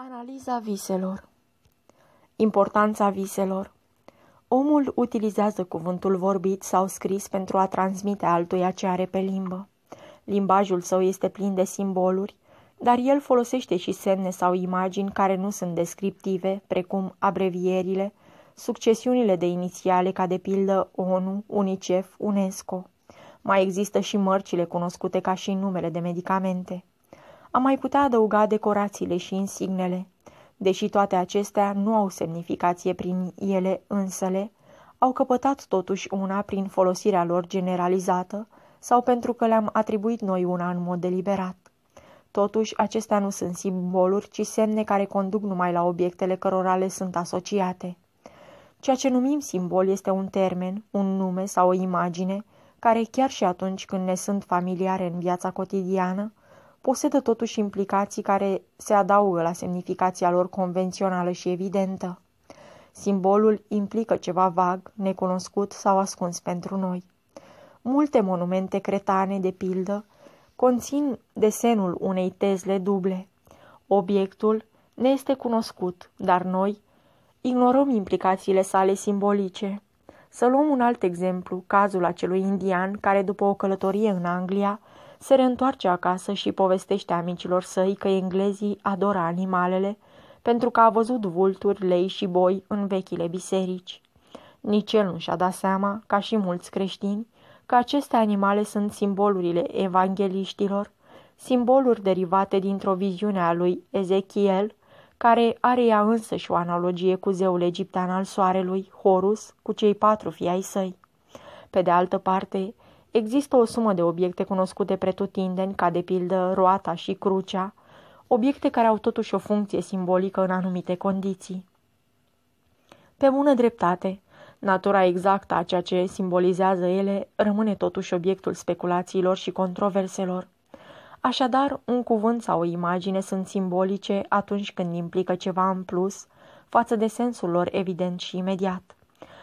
Analiza viselor Importanța viselor Omul utilizează cuvântul vorbit sau scris pentru a transmite altuia ce are pe limbă. Limbajul său este plin de simboluri, dar el folosește și semne sau imagini care nu sunt descriptive, precum abrevierile, succesiunile de inițiale ca de pildă ONU, UNICEF, UNESCO. Mai există și mărcile cunoscute ca și numele de medicamente. Am mai putea adăuga decorațiile și insignele. Deși toate acestea nu au semnificație prin ele însele, au căpătat totuși una prin folosirea lor generalizată sau pentru că le-am atribuit noi una în mod deliberat. Totuși, acestea nu sunt simboluri, ci semne care conduc numai la obiectele cărora le sunt asociate. Ceea ce numim simbol este un termen, un nume sau o imagine, care chiar și atunci când ne sunt familiare în viața cotidiană, posedă totuși implicații care se adaugă la semnificația lor convențională și evidentă. Simbolul implică ceva vag, necunoscut sau ascuns pentru noi. Multe monumente cretane, de pildă, conțin desenul unei tezle duble. Obiectul ne este cunoscut, dar noi ignorăm implicațiile sale simbolice. Să luăm un alt exemplu, cazul acelui indian care, după o călătorie în Anglia, se reîntoarce acasă și povestește amicilor săi că englezii adoră animalele pentru că a văzut vulturi, lei și boi în vechile biserici. Nici el nu și-a dat seama, ca și mulți creștini, că aceste animale sunt simbolurile evangeliștilor, simboluri derivate dintr-o viziune a lui Ezechiel, care are ea însă și o analogie cu zeul egiptean al soarelui, Horus, cu cei patru fii ai săi. Pe de altă parte, Există o sumă de obiecte cunoscute pretutindeni, ca de pildă roata și crucea, obiecte care au totuși o funcție simbolică în anumite condiții. Pe bună dreptate, natura exactă a ceea ce simbolizează ele rămâne totuși obiectul speculațiilor și controverselor. Așadar, un cuvânt sau o imagine sunt simbolice atunci când implică ceva în plus față de sensul lor evident și imediat.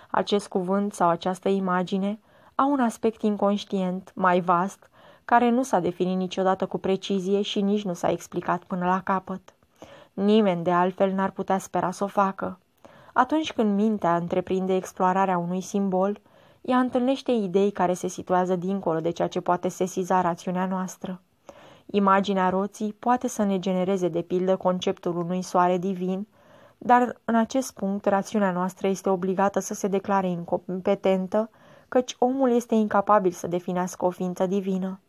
Acest cuvânt sau această imagine au un aspect inconștient, mai vast, care nu s-a definit niciodată cu precizie și nici nu s-a explicat până la capăt. Nimeni de altfel n-ar putea spera să o facă. Atunci când mintea întreprinde explorarea unui simbol, ea întâlnește idei care se situează dincolo de ceea ce poate sesiza rațiunea noastră. Imaginea roții poate să ne genereze de pildă conceptul unui soare divin, dar în acest punct rațiunea noastră este obligată să se declare incompetentă căci omul este incapabil să definească o ființă divină.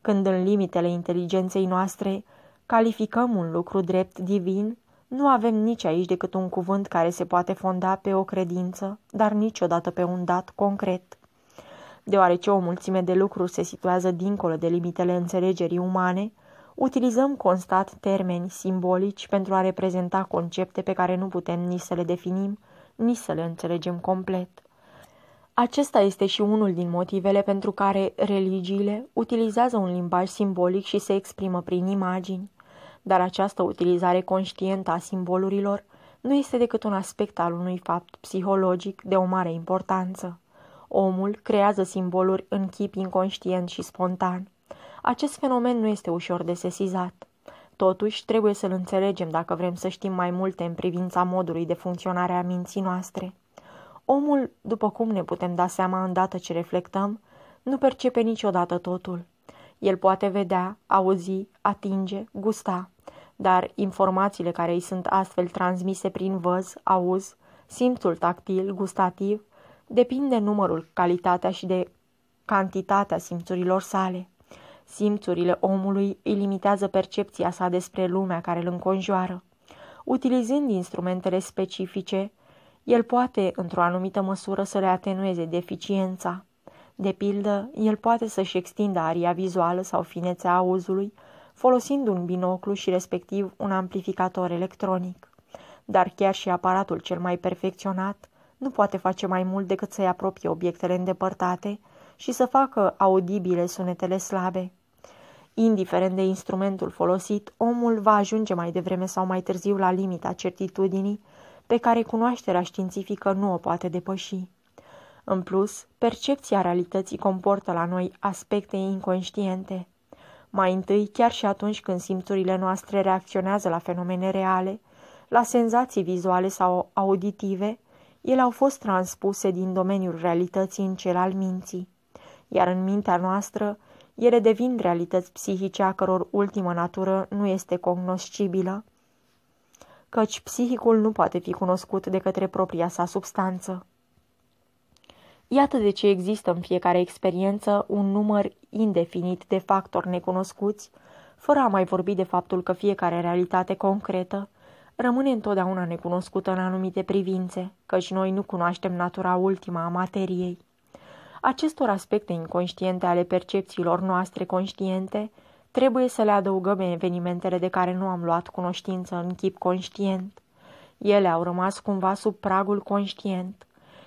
Când în limitele inteligenței noastre calificăm un lucru drept divin, nu avem nici aici decât un cuvânt care se poate fonda pe o credință, dar niciodată pe un dat concret. Deoarece o mulțime de lucruri se situează dincolo de limitele înțelegerii umane, utilizăm constat termeni simbolici pentru a reprezenta concepte pe care nu putem nici să le definim, nici să le înțelegem complet. Acesta este și unul din motivele pentru care religiile utilizează un limbaj simbolic și se exprimă prin imagini. Dar această utilizare conștientă a simbolurilor nu este decât un aspect al unui fapt psihologic de o mare importanță. Omul creează simboluri în chip inconștient și spontan. Acest fenomen nu este ușor de sesizat. Totuși, trebuie să-l înțelegem dacă vrem să știm mai multe în privința modului de funcționare a minții noastre. Omul, după cum ne putem da seama îndată ce reflectăm, nu percepe niciodată totul. El poate vedea, auzi, atinge, gusta, dar informațiile care îi sunt astfel transmise prin văz, auz, simțul tactil, gustativ, depind de numărul, calitatea și de cantitatea simțurilor sale. Simțurile omului îi limitează percepția sa despre lumea care îl înconjoară. Utilizând instrumentele specifice, el poate, într-o anumită măsură, să le atenueze deficiența. De pildă, el poate să-și extindă aria vizuală sau finețea auzului, folosind un binoclu și respectiv un amplificator electronic. Dar chiar și aparatul cel mai perfecționat nu poate face mai mult decât să-i apropie obiectele îndepărtate și să facă audibile sunetele slabe. Indiferent de instrumentul folosit, omul va ajunge mai devreme sau mai târziu la limita certitudinii pe care cunoașterea științifică nu o poate depăși. În plus, percepția realității comportă la noi aspecte inconștiente. Mai întâi, chiar și atunci când simțurile noastre reacționează la fenomene reale, la senzații vizuale sau auditive, ele au fost transpuse din domeniul realității în cel al minții, iar în mintea noastră ele devin realități psihice a căror ultimă natură nu este cognoscibilă, căci psihicul nu poate fi cunoscut de către propria sa substanță. Iată de ce există în fiecare experiență un număr indefinit de factori necunoscuți, fără a mai vorbi de faptul că fiecare realitate concretă rămâne întotdeauna necunoscută în anumite privințe, căci noi nu cunoaștem natura ultima a materiei. Acestor aspecte inconștiente ale percepțiilor noastre conștiente trebuie să le adăugăm evenimentele de care nu am luat cunoștință în chip conștient. Ele au rămas cumva sub pragul conștient.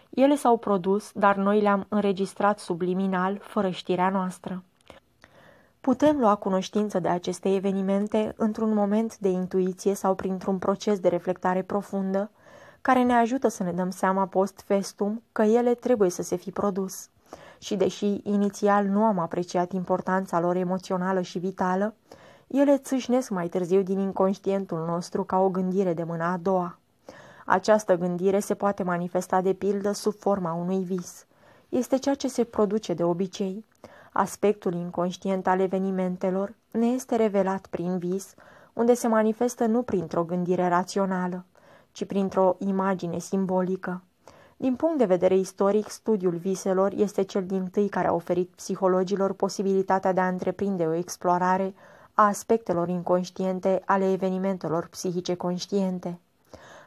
Ele s-au produs, dar noi le-am înregistrat subliminal, fără știrea noastră. Putem lua cunoștință de aceste evenimente într-un moment de intuiție sau printr-un proces de reflectare profundă, care ne ajută să ne dăm seama post festum că ele trebuie să se fi produs. Și deși inițial nu am apreciat importanța lor emoțională și vitală, ele țâșnesc mai târziu din inconștientul nostru ca o gândire de mâna a doua. Această gândire se poate manifesta de pildă sub forma unui vis. Este ceea ce se produce de obicei. Aspectul inconștient al evenimentelor ne este revelat prin vis, unde se manifestă nu printr-o gândire rațională, ci printr-o imagine simbolică. Din punct de vedere istoric, studiul viselor este cel din tâi care a oferit psihologilor posibilitatea de a întreprinde o explorare a aspectelor inconștiente ale evenimentelor psihice conștiente.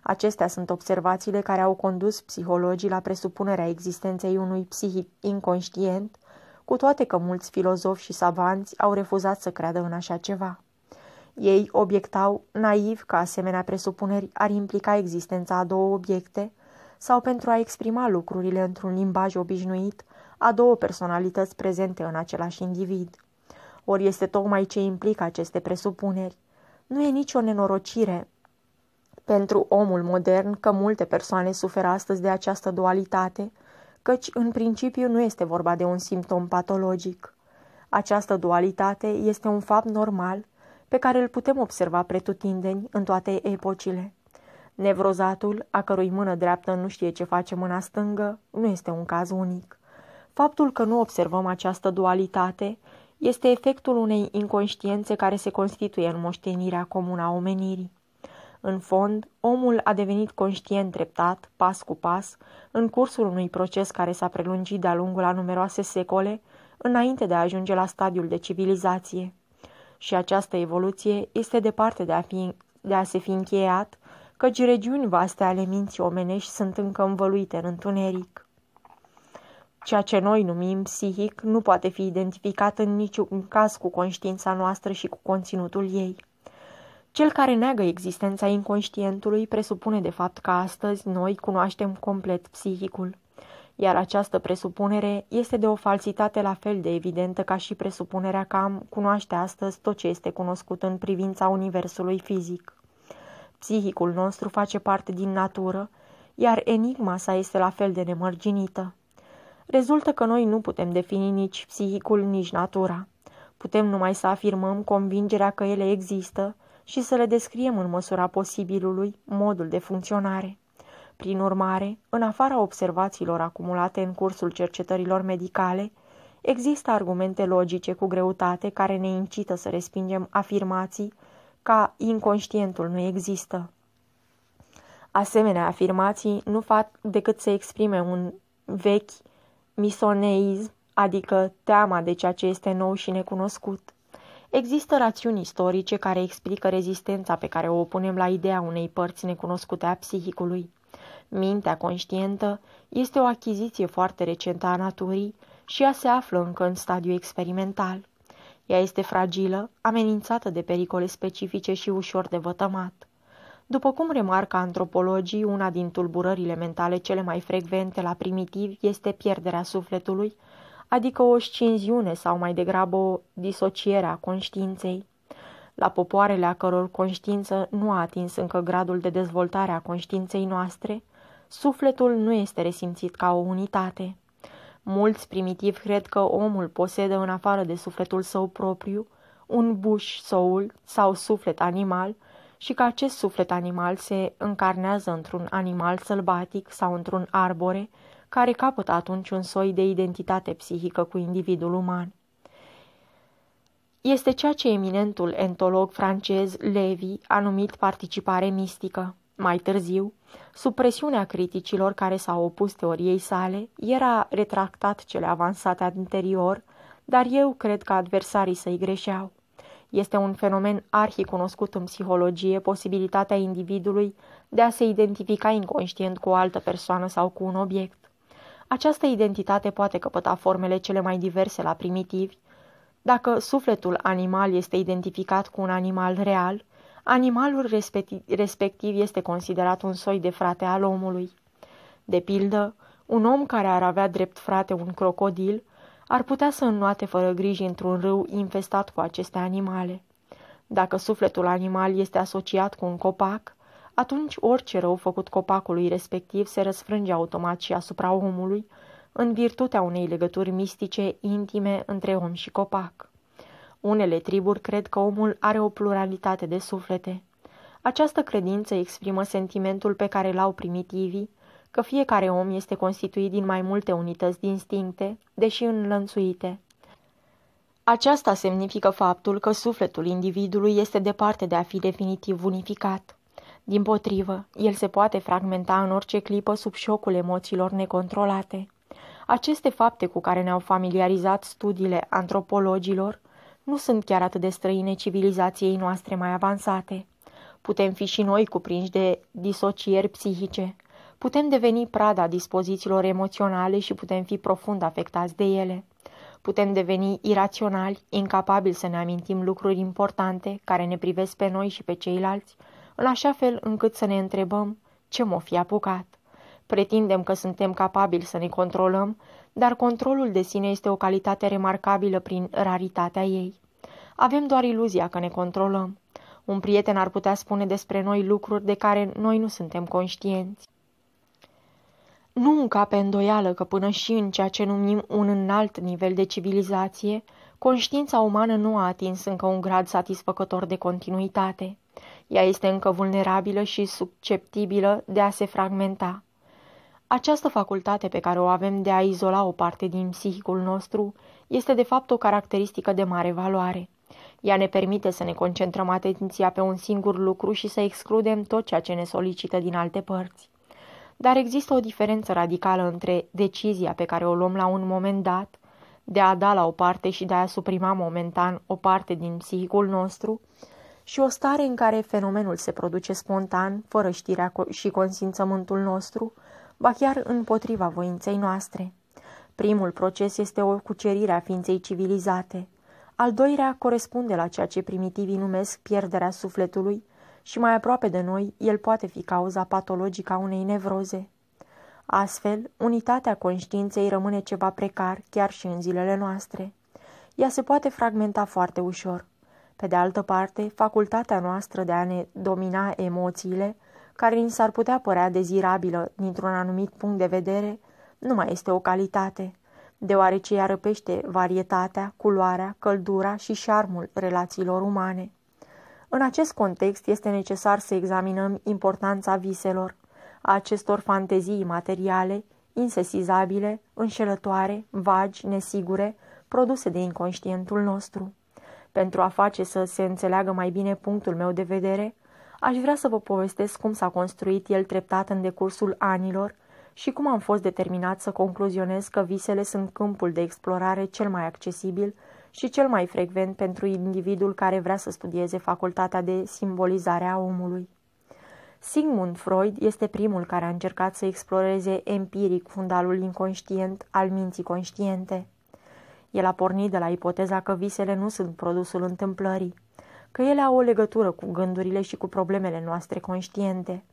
Acestea sunt observațiile care au condus psihologii la presupunerea existenței unui psihic inconștient, cu toate că mulți filozofi și savanți au refuzat să creadă în așa ceva. Ei obiectau naiv că asemenea presupuneri ar implica existența a două obiecte sau pentru a exprima lucrurile într-un limbaj obișnuit a două personalități prezente în același individ. Ori este tocmai ce implică aceste presupuneri. Nu e nicio nenorocire pentru omul modern că multe persoane suferă astăzi de această dualitate, căci în principiu nu este vorba de un simptom patologic. Această dualitate este un fapt normal pe care îl putem observa pretutindeni în toate epocile. Nevrozatul, a cărui mână dreaptă nu știe ce face mâna stângă, nu este un caz unic. Faptul că nu observăm această dualitate este efectul unei inconștiențe care se constituie în moștenirea comună a omenirii. În fond, omul a devenit conștient treptat, pas cu pas, în cursul unui proces care s-a prelungit de-a lungul a numeroase secole, înainte de a ajunge la stadiul de civilizație. Și această evoluție este departe de a, fi, de a se fi încheiat, căci regiuni vaste ale minții omenești sunt încă învăluite în întuneric. Ceea ce noi numim psihic nu poate fi identificat în niciun caz cu conștiința noastră și cu conținutul ei. Cel care neagă existența inconștientului presupune de fapt că astăzi noi cunoaștem complet psihicul, iar această presupunere este de o falsitate la fel de evidentă ca și presupunerea că am cunoaște astăzi tot ce este cunoscut în privința universului fizic. Psihicul nostru face parte din natură, iar enigma sa este la fel de nemărginită. Rezultă că noi nu putem defini nici psihicul, nici natura. Putem numai să afirmăm convingerea că ele există și să le descriem în măsura posibilului modul de funcționare. Prin urmare, în afara observațiilor acumulate în cursul cercetărilor medicale, există argumente logice cu greutate care ne incită să respingem afirmații ca inconștientul nu există. Asemenea afirmații nu fac decât să exprime un vechi misoneism, adică teama de ceea ce este nou și necunoscut. Există rațiuni istorice care explică rezistența pe care o opunem la ideea unei părți necunoscute a psihicului. Mintea conștientă este o achiziție foarte recentă a naturii și ea se află încă în stadiu experimental. Ea este fragilă, amenințată de pericole specifice și ușor de vătămat. După cum remarcă antropologii, una din tulburările mentale cele mai frecvente la primitivi este pierderea sufletului, adică o scinziune sau mai degrabă o disociere a conștiinței. La popoarele a căror conștiință nu a atins încă gradul de dezvoltare a conștiinței noastre, sufletul nu este resimțit ca o unitate. Mulți primitivi cred că omul posedă în afară de sufletul său propriu un bush soul sau suflet animal și că acest suflet animal se încarnează într-un animal sălbatic sau într-un arbore, care capătă atunci un soi de identitate psihică cu individul uman. Este ceea ce eminentul entolog francez Levi a numit participare mistică. Mai târziu, sub presiunea criticilor care s-au opus teoriei sale, era retractat cele avansate anterior, dar eu cred că adversarii săi greșeau. Este un fenomen arhicunoscut în psihologie posibilitatea individului de a se identifica inconștient cu o altă persoană sau cu un obiect. Această identitate poate căpăta formele cele mai diverse la primitivi. Dacă sufletul animal este identificat cu un animal real, animalul respectiv este considerat un soi de frate al omului. De pildă, un om care ar avea drept frate un crocodil ar putea să înnoate fără griji într-un râu infestat cu aceste animale. Dacă sufletul animal este asociat cu un copac, atunci orice rău făcut copacului respectiv se răsfrânge automat și asupra omului, în virtutea unei legături mistice intime între om și copac. Unele triburi cred că omul are o pluralitate de suflete. Această credință exprimă sentimentul pe care l-au primitivii, că fiecare om este constituit din mai multe unități distincte, deși înlănțuite. Aceasta semnifică faptul că sufletul individului este departe de a fi definitiv unificat. Din potrivă, el se poate fragmenta în orice clipă sub șocul emoțiilor necontrolate. Aceste fapte cu care ne-au familiarizat studiile antropologilor nu sunt chiar atât de străine civilizației noastre mai avansate. Putem fi și noi cuprinși de disocieri psihice, Putem deveni prada dispozițiilor emoționale și putem fi profund afectați de ele. Putem deveni iraționali, incapabili să ne amintim lucruri importante care ne privesc pe noi și pe ceilalți, în așa fel încât să ne întrebăm ce m-o fi apucat. Pretindem că suntem capabili să ne controlăm, dar controlul de sine este o calitate remarcabilă prin raritatea ei. Avem doar iluzia că ne controlăm. Un prieten ar putea spune despre noi lucruri de care noi nu suntem conștienți. Nu încape îndoială că până și în ceea ce numim un înalt nivel de civilizație, conștiința umană nu a atins încă un grad satisfăcător de continuitate. Ea este încă vulnerabilă și susceptibilă de a se fragmenta. Această facultate pe care o avem de a izola o parte din psihicul nostru este de fapt o caracteristică de mare valoare. Ea ne permite să ne concentrăm atenția pe un singur lucru și să excludem tot ceea ce ne solicită din alte părți. Dar există o diferență radicală între decizia pe care o luăm la un moment dat, de a da la o parte și de a suprima momentan o parte din psihicul nostru, și o stare în care fenomenul se produce spontan, fără știrea și consimțământul nostru, ba chiar împotriva voinței noastre. Primul proces este o cucerire a ființei civilizate. Al doilea corespunde la ceea ce primitivii numesc pierderea sufletului, și mai aproape de noi, el poate fi cauza patologică a unei nevroze. Astfel, unitatea conștiinței rămâne ceva precar chiar și în zilele noastre. Ea se poate fragmenta foarte ușor. Pe de altă parte, facultatea noastră de a ne domina emoțiile, care ni s-ar putea părea dezirabilă dintr-un anumit punct de vedere, nu mai este o calitate, deoarece ea răpește varietatea, culoarea, căldura și șarmul relațiilor umane. În acest context este necesar să examinăm importanța viselor, a acestor fantezii materiale, insesizabile, înșelătoare, vagi, nesigure, produse de inconștientul nostru. Pentru a face să se înțeleagă mai bine punctul meu de vedere, aș vrea să vă povestesc cum s-a construit el treptat în decursul anilor și cum am fost determinat să concluzionez că visele sunt câmpul de explorare cel mai accesibil și cel mai frecvent pentru individul care vrea să studieze facultatea de simbolizare a omului. Sigmund Freud este primul care a încercat să exploreze empiric fundalul inconștient al minții conștiente. El a pornit de la ipoteza că visele nu sunt produsul întâmplării, că ele au o legătură cu gândurile și cu problemele noastre conștiente.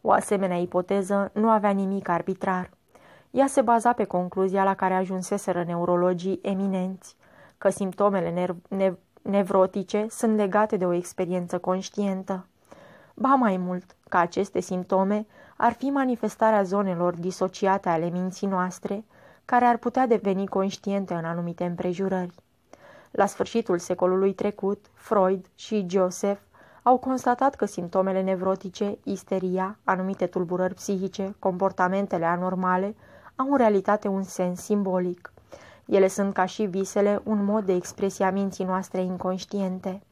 O asemenea ipoteză nu avea nimic arbitrar. Ea se baza pe concluzia la care ajunseseră neurologii eminenți, că simptomele nev- nev- nevrotice sunt legate de o experiență conștientă. Ba mai mult, că aceste simptome ar fi manifestarea zonelor disociate ale minții noastre, care ar putea deveni conștiente în anumite împrejurări. La sfârșitul secolului trecut, Freud și Joseph au constatat că simptomele nevrotice, isteria, anumite tulburări psihice, comportamentele anormale, au în realitate un sens simbolic. Ele sunt ca și visele un mod de expresie a minții noastre inconștiente.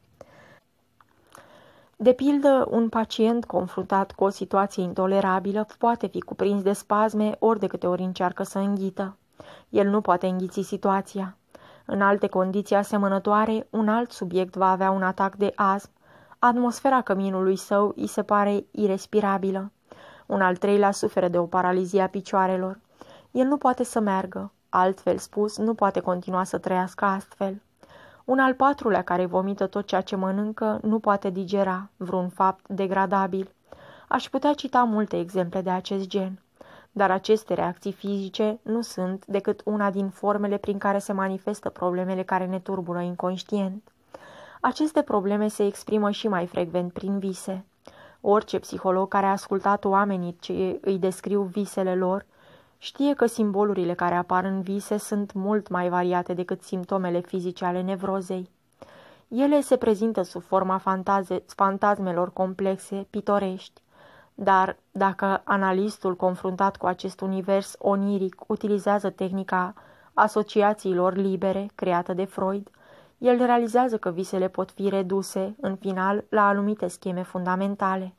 De pildă, un pacient confruntat cu o situație intolerabilă poate fi cuprins de spasme ori de câte ori încearcă să înghită. El nu poate înghiți situația. În alte condiții asemănătoare, un alt subiect va avea un atac de asm. Atmosfera căminului său îi se pare irrespirabilă. Un al treilea suferă de o paralizie a picioarelor. El nu poate să meargă. Altfel spus, nu poate continua să trăiască astfel. Un al patrulea care vomită tot ceea ce mănâncă nu poate digera vreun fapt degradabil. Aș putea cita multe exemple de acest gen. Dar aceste reacții fizice nu sunt decât una din formele prin care se manifestă problemele care ne turbură inconștient. Aceste probleme se exprimă și mai frecvent prin vise. Orice psiholog care a ascultat oamenii ce îi descriu visele lor Știe că simbolurile care apar în vise sunt mult mai variate decât simptomele fizice ale nevrozei. Ele se prezintă sub forma fantaze, fantazmelor complexe, pitorești. Dar dacă analistul confruntat cu acest univers oniric utilizează tehnica asociațiilor libere creată de Freud, el realizează că visele pot fi reduse, în final, la anumite scheme fundamentale.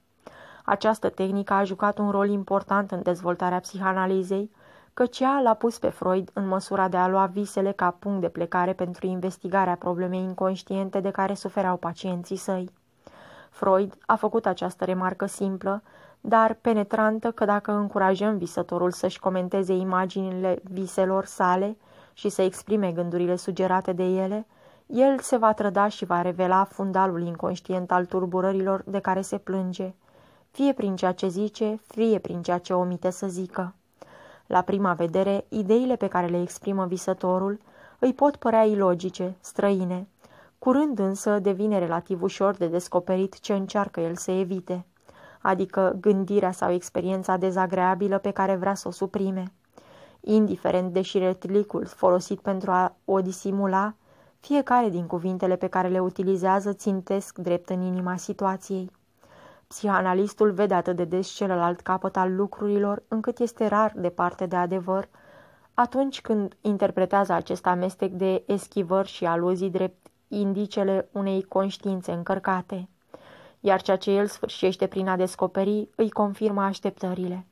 Această tehnică a jucat un rol important în dezvoltarea psihanalizei, căci ea l-a pus pe Freud în măsura de a lua visele ca punct de plecare pentru investigarea problemei inconștiente de care suferau pacienții săi. Freud a făcut această remarcă simplă, dar penetrantă că dacă încurajăm visătorul să-și comenteze imaginile viselor sale și să exprime gândurile sugerate de ele, el se va trăda și va revela fundalul inconștient al turburărilor de care se plânge, fie prin ceea ce zice, fie prin ceea ce omite să zică. La prima vedere, ideile pe care le exprimă visătorul îi pot părea ilogice, străine. Curând însă devine relativ ușor de descoperit ce încearcă el să evite, adică gândirea sau experiența dezagreabilă pe care vrea să o suprime. Indiferent de șiretlicul folosit pentru a o disimula, fiecare din cuvintele pe care le utilizează țintesc drept în inima situației. Psihanalistul vede atât de des celălalt capăt al lucrurilor, încât este rar departe de adevăr, atunci când interpretează acest amestec de eschivări și aluzii drept indicele unei conștiințe încărcate. Iar ceea ce el sfârșește prin a descoperi îi confirmă așteptările.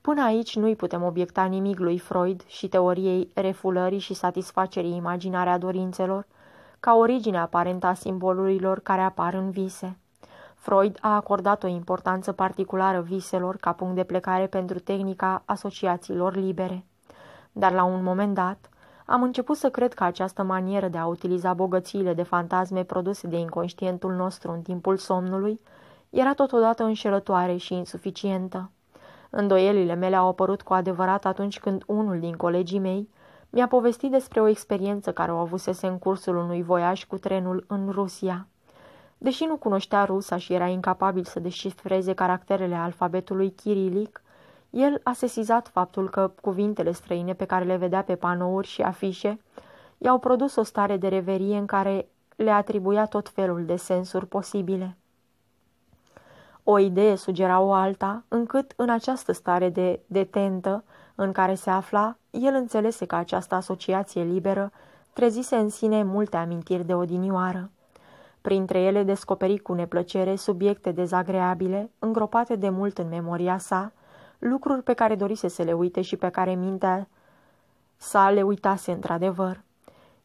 Până aici nu-i putem obiecta nimic lui Freud și teoriei refulării și satisfacerii imaginare a dorințelor, ca origine aparentă a simbolurilor care apar în vise. Freud a acordat o importanță particulară viselor ca punct de plecare pentru tehnica asociațiilor libere. Dar la un moment dat, am început să cred că această manieră de a utiliza bogățiile de fantasme produse de inconștientul nostru în timpul somnului era totodată înșelătoare și insuficientă. Îndoielile mele au apărut cu adevărat atunci când unul din colegii mei mi-a povestit despre o experiență care o avusese în cursul unui voiaj cu trenul în Rusia. Deși nu cunoștea rusa și era incapabil să descifreze caracterele alfabetului chirilic, el a sesizat faptul că cuvintele străine pe care le vedea pe panouri și afișe i-au produs o stare de reverie în care le atribuia tot felul de sensuri posibile. O idee sugera o alta, încât în această stare de detentă în care se afla, el înțelese că această asociație liberă trezise în sine multe amintiri de odinioară. Printre ele descoperi cu neplăcere subiecte dezagreabile, îngropate de mult în memoria sa, lucruri pe care dorise să le uite și pe care mintea sa le uitase într-adevăr.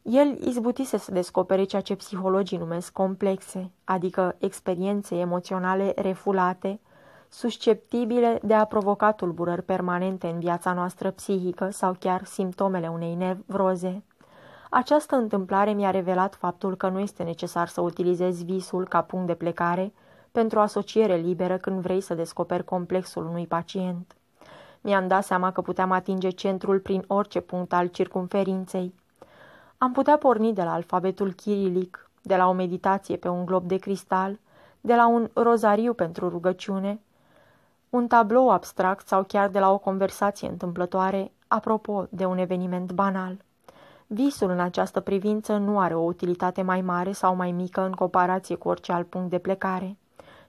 El izbutise să descopere ceea ce psihologii numesc complexe, adică experiențe emoționale refulate, susceptibile de a provoca tulburări permanente în viața noastră psihică sau chiar simptomele unei nevroze. Această întâmplare mi-a revelat faptul că nu este necesar să utilizezi visul ca punct de plecare pentru asociere liberă când vrei să descoperi complexul unui pacient. Mi-am dat seama că puteam atinge centrul prin orice punct al circumferinței. Am putea porni de la alfabetul chirilic, de la o meditație pe un glob de cristal, de la un rozariu pentru rugăciune, un tablou abstract sau chiar de la o conversație întâmplătoare apropo de un eveniment banal. Visul în această privință nu are o utilitate mai mare sau mai mică în comparație cu orice alt punct de plecare.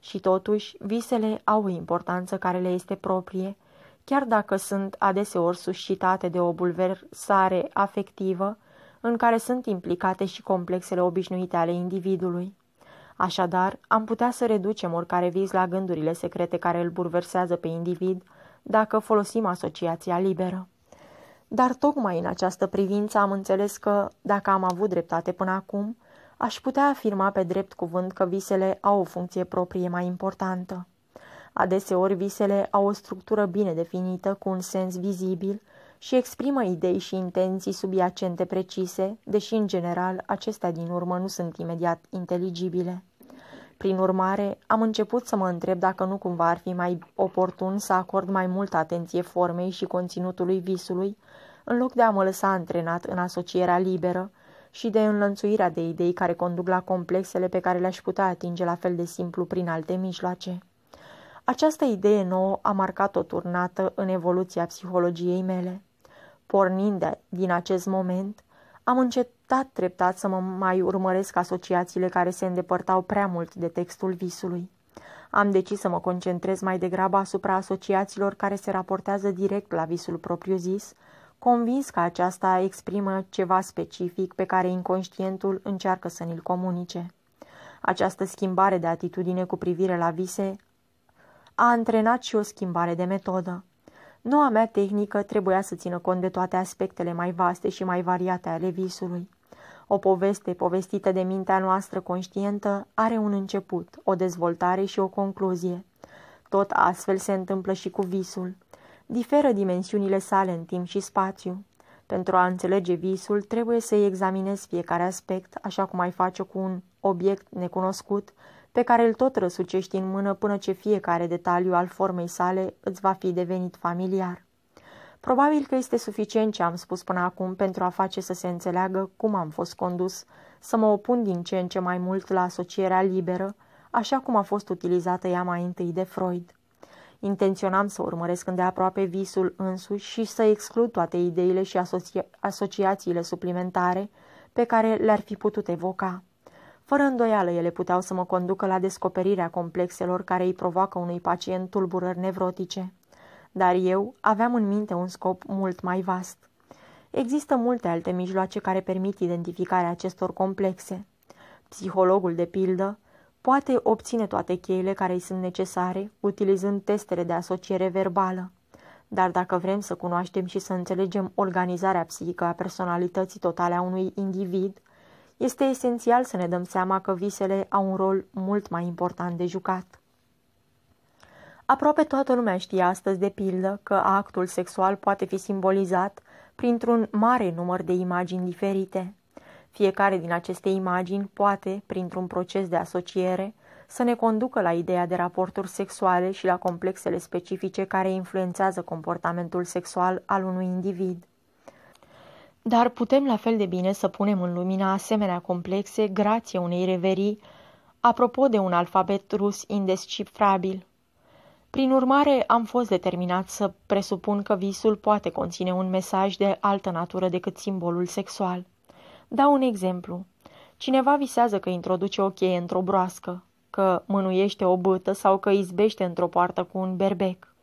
Și totuși, visele au o importanță care le este proprie, chiar dacă sunt adeseori suscitate de o bulversare afectivă, în care sunt implicate și complexele obișnuite ale individului. Așadar, am putea să reducem oricare vis la gândurile secrete care îl burversează pe individ, dacă folosim asociația liberă. Dar tocmai în această privință am înțeles că, dacă am avut dreptate până acum, aș putea afirma pe drept cuvânt că visele au o funcție proprie mai importantă. Adeseori visele au o structură bine definită, cu un sens vizibil și exprimă idei și intenții subiacente precise, deși în general acestea din urmă nu sunt imediat inteligibile. Prin urmare, am început să mă întreb dacă nu cumva ar fi mai oportun să acord mai multă atenție formei și conținutului visului, în loc de a mă lăsa antrenat în asocierea liberă și de înlănțuirea de idei care conduc la complexele pe care le-aș putea atinge la fel de simplu prin alte mijloace. Această idee nouă a marcat o turnată în evoluția psihologiei mele. Pornind de, din acest moment, am încetat treptat să mă mai urmăresc asociațiile care se îndepărtau prea mult de textul visului. Am decis să mă concentrez mai degrabă asupra asociațiilor care se raportează direct la visul propriu-zis, convins că aceasta exprimă ceva specific pe care inconștientul încearcă să ni-l comunice. Această schimbare de atitudine cu privire la vise a antrenat și o schimbare de metodă. Noua mea tehnică trebuia să țină cont de toate aspectele mai vaste și mai variate ale visului. O poveste povestită de mintea noastră conștientă are un început, o dezvoltare și o concluzie. Tot astfel se întâmplă și cu visul. Diferă dimensiunile sale în timp și spațiu. Pentru a înțelege visul, trebuie să-i examinezi fiecare aspect, așa cum ai face cu un obiect necunoscut, pe care îl tot răsucești în mână până ce fiecare detaliu al formei sale îți va fi devenit familiar. Probabil că este suficient ce am spus până acum pentru a face să se înțeleagă cum am fost condus să mă opun din ce în ce mai mult la asocierea liberă, așa cum a fost utilizată ea mai întâi de Freud. Intenționam să urmăresc îndeaproape visul însuși și să exclud toate ideile și asocia- asociațiile suplimentare pe care le-ar fi putut evoca. Fără îndoială, ele puteau să mă conducă la descoperirea complexelor care îi provoacă unui pacient tulburări nevrotice. Dar eu aveam în minte un scop mult mai vast. Există multe alte mijloace care permit identificarea acestor complexe. Psihologul, de pildă, poate obține toate cheile care îi sunt necesare utilizând testele de asociere verbală. Dar dacă vrem să cunoaștem și să înțelegem organizarea psihică a personalității totale a unui individ, este esențial să ne dăm seama că visele au un rol mult mai important de jucat. Aproape toată lumea știe astăzi, de pildă, că actul sexual poate fi simbolizat printr-un mare număr de imagini diferite. Fiecare din aceste imagini poate, printr-un proces de asociere, să ne conducă la ideea de raporturi sexuale și la complexele specifice care influențează comportamentul sexual al unui individ. Dar putem la fel de bine să punem în lumina asemenea complexe grație unei reverii apropo de un alfabet rus indescifrabil. Prin urmare, am fost determinat să presupun că visul poate conține un mesaj de altă natură decât simbolul sexual. Dau un exemplu. Cineva visează că introduce o cheie într-o broască, că mânuiește o bâtă sau că izbește într-o poartă cu un berbec.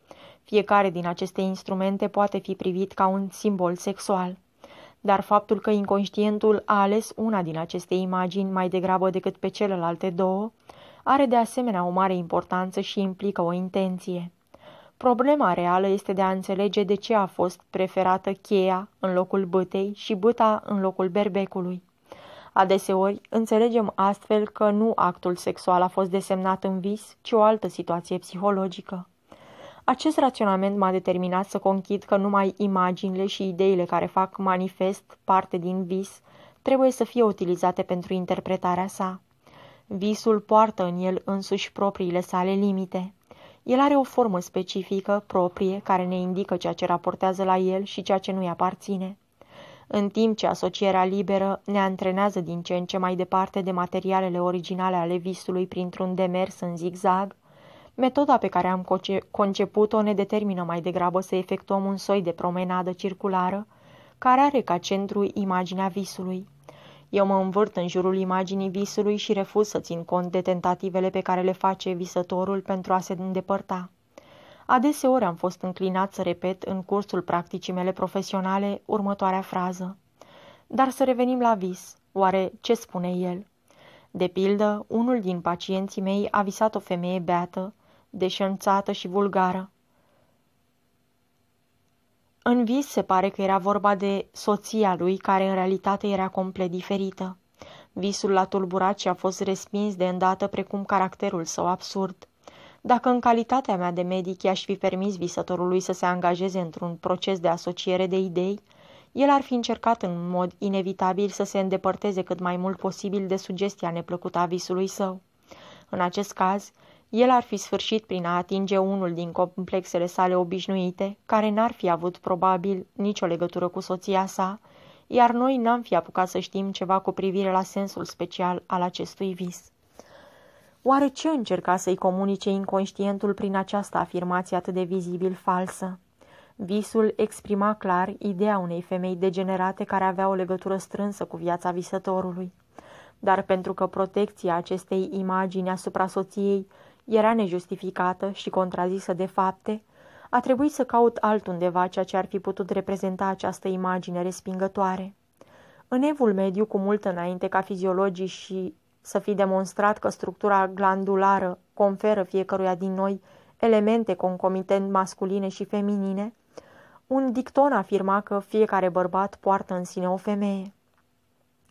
Fiecare din aceste instrumente poate fi privit ca un simbol sexual dar faptul că inconștientul a ales una din aceste imagini mai degrabă decât pe celelalte două, are de asemenea o mare importanță și implică o intenție. Problema reală este de a înțelege de ce a fost preferată cheia în locul bătei și băta în locul berbecului. Adeseori, înțelegem astfel că nu actul sexual a fost desemnat în vis, ci o altă situație psihologică. Acest raționament m-a determinat să conchid că numai imaginile și ideile care fac manifest parte din vis trebuie să fie utilizate pentru interpretarea sa. Visul poartă în el însuși propriile sale limite. El are o formă specifică, proprie, care ne indică ceea ce raportează la el și ceea ce nu-i aparține. În timp ce asocierea liberă ne antrenează din ce în ce mai departe de materialele originale ale visului printr-un demers în zigzag, Metoda pe care am conceput-o ne determină mai degrabă să efectuăm un soi de promenadă circulară, care are ca centru imaginea visului. Eu mă învârt în jurul imaginii visului și refuz să țin cont de tentativele pe care le face visătorul pentru a se îndepărta. Adeseori am fost înclinat să repet în cursul practicii mele profesionale următoarea frază. Dar să revenim la vis. Oare ce spune el? De pildă, unul din pacienții mei a visat o femeie beată, deșanțată și vulgară. În vis se pare că era vorba de soția lui, care în realitate era complet diferită. Visul l-a tulburat și a fost respins de îndată precum caracterul său absurd. Dacă în calitatea mea de medic i-aș fi permis visătorului să se angajeze într-un proces de asociere de idei, el ar fi încercat în mod inevitabil să se îndepărteze cât mai mult posibil de sugestia neplăcută a visului său. În acest caz, el ar fi sfârșit prin a atinge unul din complexele sale obișnuite, care n-ar fi avut probabil nicio legătură cu soția sa, iar noi n-am fi apucat să știm ceva cu privire la sensul special al acestui vis. Oare ce încerca să-i comunice inconștientul prin această afirmație atât de vizibil falsă? Visul exprima clar ideea unei femei degenerate care avea o legătură strânsă cu viața visătorului. Dar pentru că protecția acestei imagini asupra soției era nejustificată și contrazisă de fapte, a trebuit să caut altundeva ceea ce ar fi putut reprezenta această imagine respingătoare. În evul mediu, cu mult înainte ca fiziologii și să fi demonstrat că structura glandulară conferă fiecăruia din noi elemente concomitent masculine și feminine, un dicton afirma că fiecare bărbat poartă în sine o femeie.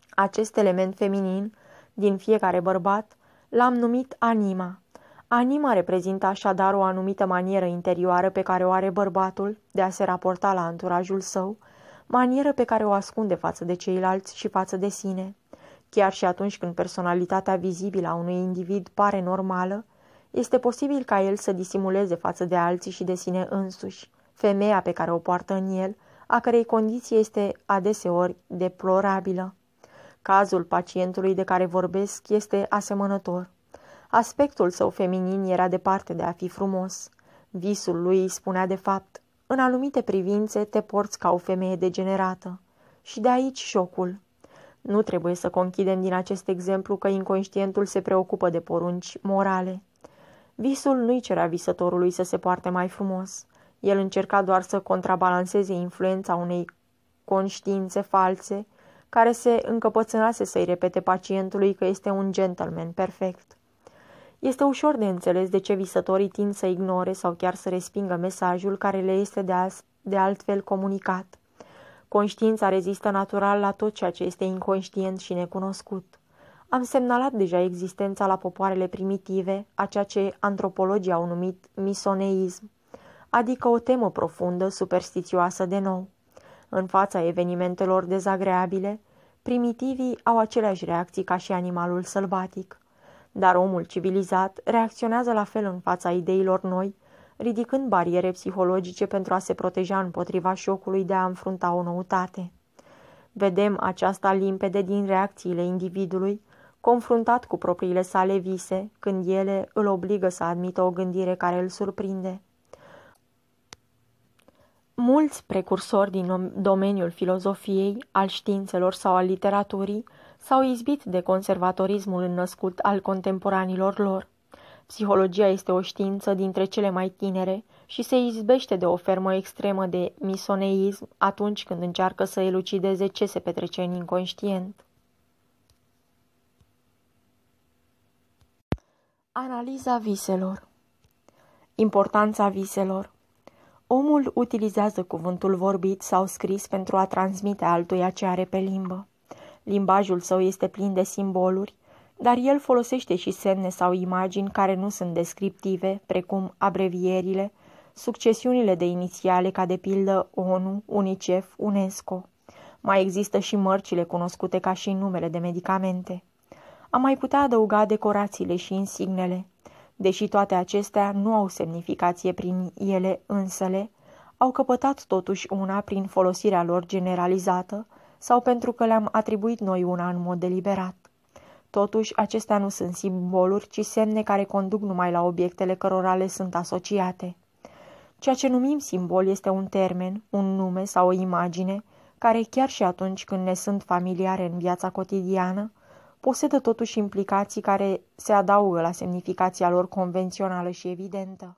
Acest element feminin din fiecare bărbat l-am numit anima. Anima reprezintă așadar o anumită manieră interioară pe care o are bărbatul de a se raporta la anturajul său, manieră pe care o ascunde față de ceilalți și față de sine. Chiar și atunci când personalitatea vizibilă a unui individ pare normală, este posibil ca el să disimuleze față de alții și de sine însuși femeia pe care o poartă în el, a cărei condiție este adeseori deplorabilă. Cazul pacientului de care vorbesc este asemănător. Aspectul său feminin era departe de a fi frumos. Visul lui îi spunea de fapt, în anumite privințe te porți ca o femeie degenerată. Și de aici șocul. Nu trebuie să conchidem din acest exemplu că inconștientul se preocupă de porunci morale. Visul nu-i cerea visătorului să se poarte mai frumos. El încerca doar să contrabalanceze influența unei conștiințe false, care se încăpățânase să-i repete pacientului că este un gentleman perfect. Este ușor de înțeles de ce visătorii tind să ignore sau chiar să respingă mesajul care le este de, de altfel comunicat. Conștiința rezistă natural la tot ceea ce este inconștient și necunoscut. Am semnalat deja existența la popoarele primitive a ceea ce antropologii au numit misoneism, adică o temă profundă, superstițioasă de nou. În fața evenimentelor dezagreabile, primitivii au aceleași reacții ca și animalul sălbatic. Dar omul civilizat reacționează la fel în fața ideilor noi, ridicând bariere psihologice pentru a se proteja împotriva șocului de a înfrunta o noutate. Vedem aceasta limpede din reacțiile individului, confruntat cu propriile sale vise, când ele îl obligă să admită o gândire care îl surprinde. Mulți precursori din domeniul filozofiei, al științelor sau al literaturii s-au izbit de conservatorismul înnăscut al contemporanilor lor. Psihologia este o știință dintre cele mai tinere și se izbește de o fermă extremă de misoneism atunci când încearcă să elucideze ce se petrece în inconștient. Analiza viselor Importanța viselor Omul utilizează cuvântul vorbit sau scris pentru a transmite altuia ce are pe limbă. Limbajul său este plin de simboluri, dar el folosește și semne sau imagini care nu sunt descriptive, precum abrevierile, succesiunile de inițiale ca de pildă ONU, UNICEF, UNESCO. Mai există și mărcile cunoscute ca și numele de medicamente. Am mai putea adăuga decorațiile și insignele. Deși toate acestea nu au semnificație prin ele însele, au căpătat totuși una prin folosirea lor generalizată sau pentru că le-am atribuit noi una în mod deliberat. Totuși, acestea nu sunt simboluri, ci semne care conduc numai la obiectele cărora le sunt asociate. Ceea ce numim simbol este un termen, un nume sau o imagine care chiar și atunci când ne sunt familiare în viața cotidiană, posedă totuși implicații care se adaugă la semnificația lor convențională și evidentă.